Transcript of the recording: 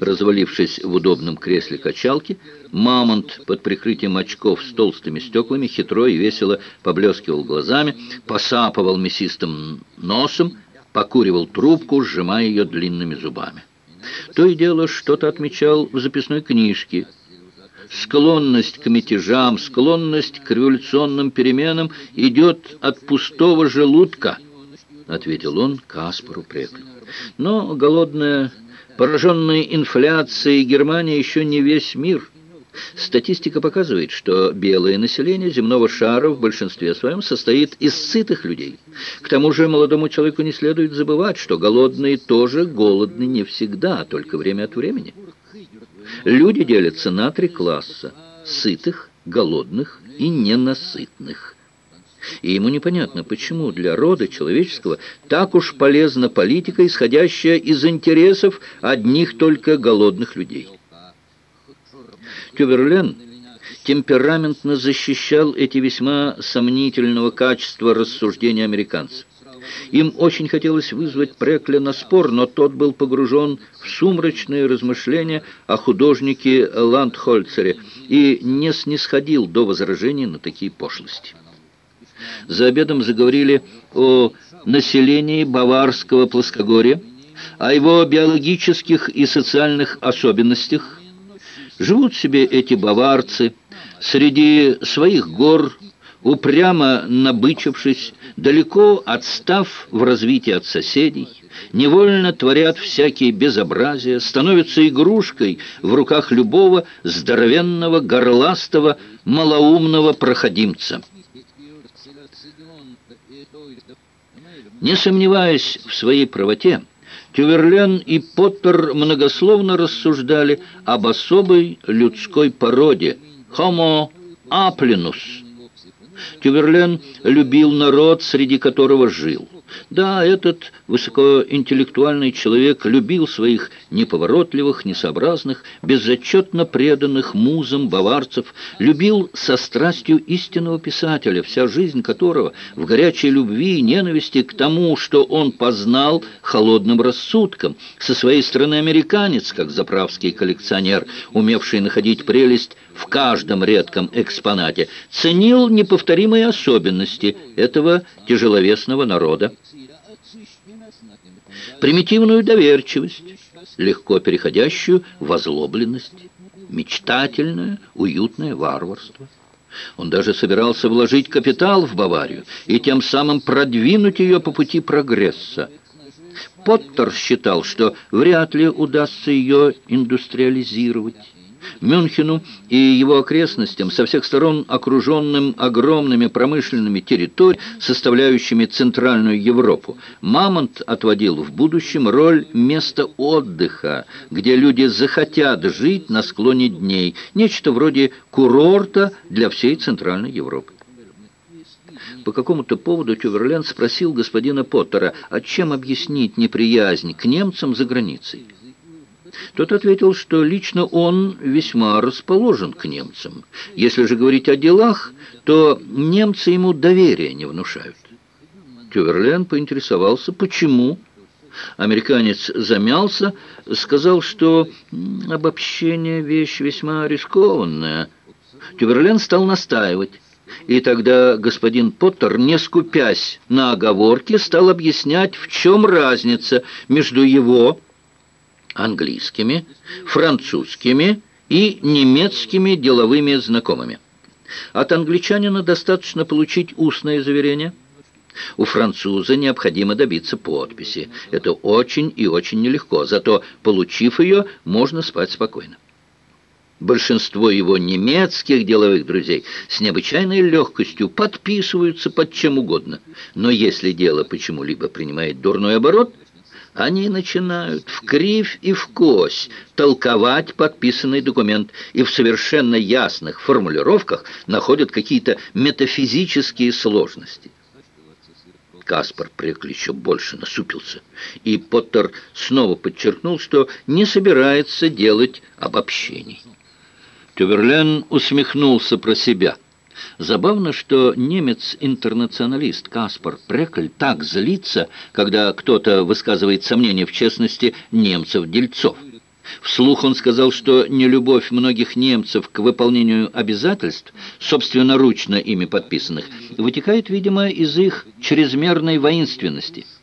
Развалившись в удобном кресле качалки, мамонт под прикрытием очков с толстыми стеклами хитро и весело поблескивал глазами, посапывал мясистым носом, покуривал трубку, сжимая ее длинными зубами. То и дело что-то отмечал в записной книжке. Склонность к мятежам, склонность к революционным переменам идет от пустого желудка, ответил он Каспару Преклю. Но голодная Пораженная инфляцией Германия еще не весь мир. Статистика показывает, что белое население земного шара в большинстве своем состоит из сытых людей. К тому же молодому человеку не следует забывать, что голодные тоже голодны не всегда, а только время от времени. Люди делятся на три класса – сытых, голодных и ненасытных – и ему непонятно, почему для рода человеческого так уж полезна политика, исходящая из интересов одних только голодных людей. Тюверлен темпераментно защищал эти весьма сомнительного качества рассуждения американцев. Им очень хотелось вызвать Прекля на спор, но тот был погружен в сумрачные размышления о художнике Ландхольцере и не снисходил до возражений на такие пошлости. За обедом заговорили о населении Баварского плоскогорья, о его биологических и социальных особенностях. Живут себе эти баварцы среди своих гор, упрямо набычившись, далеко отстав в развитии от соседей, невольно творят всякие безобразия, становятся игрушкой в руках любого здоровенного, горластого, малоумного проходимца. Не сомневаясь в своей правоте, Тюверлен и Поттер многословно рассуждали об особой людской породе «Homo aplinus». Тюверлен любил народ, среди которого жил. Да, этот высокоинтеллектуальный человек любил своих неповоротливых, несообразных, безотчетно преданных музам баварцев, любил со страстью истинного писателя, вся жизнь которого в горячей любви и ненависти к тому, что он познал холодным рассудком. Со своей стороны американец, как заправский коллекционер, умевший находить прелесть в каждом редком экспонате, ценил неповторимые особенности этого тяжеловесного народа примитивную доверчивость, легко переходящую в озлобленность, мечтательное, уютное варварство. Он даже собирался вложить капитал в Баварию и тем самым продвинуть ее по пути прогресса. Поттер считал, что вряд ли удастся ее индустриализировать. Мюнхену и его окрестностям, со всех сторон окруженным огромными промышленными территориями, составляющими Центральную Европу, Мамонт отводил в будущем роль места отдыха, где люди захотят жить на склоне дней, нечто вроде курорта для всей Центральной Европы. По какому-то поводу Тюверлен спросил господина Поттера, а чем объяснить неприязнь к немцам за границей. Тот ответил, что лично он весьма расположен к немцам. Если же говорить о делах, то немцы ему доверия не внушают. Тюверлен поинтересовался, почему. Американец замялся, сказал, что обобщение – вещь весьма рискованная. Тюверлен стал настаивать. И тогда господин Поттер, не скупясь на оговорки, стал объяснять, в чем разница между его английскими, французскими и немецкими деловыми знакомыми. От англичанина достаточно получить устное заверение. У француза необходимо добиться подписи. Это очень и очень нелегко, зато, получив ее, можно спать спокойно. Большинство его немецких деловых друзей с необычайной легкостью подписываются под чем угодно. Но если дело почему-либо принимает дурной оборот – они начинают в кривь и в кось толковать подписанный документ и в совершенно ясных формулировках находят какие-то метафизические сложности. Каспар Прекль еще больше насупился, и Поттер снова подчеркнул, что не собирается делать обобщений. Тюверлен усмехнулся про себя – Забавно, что немец-интернационалист Каспар Прекль так злится, когда кто-то высказывает сомнения в честности немцев-дельцов. Вслух он сказал, что нелюбовь многих немцев к выполнению обязательств, собственноручно ими подписанных, вытекает, видимо, из их чрезмерной воинственности –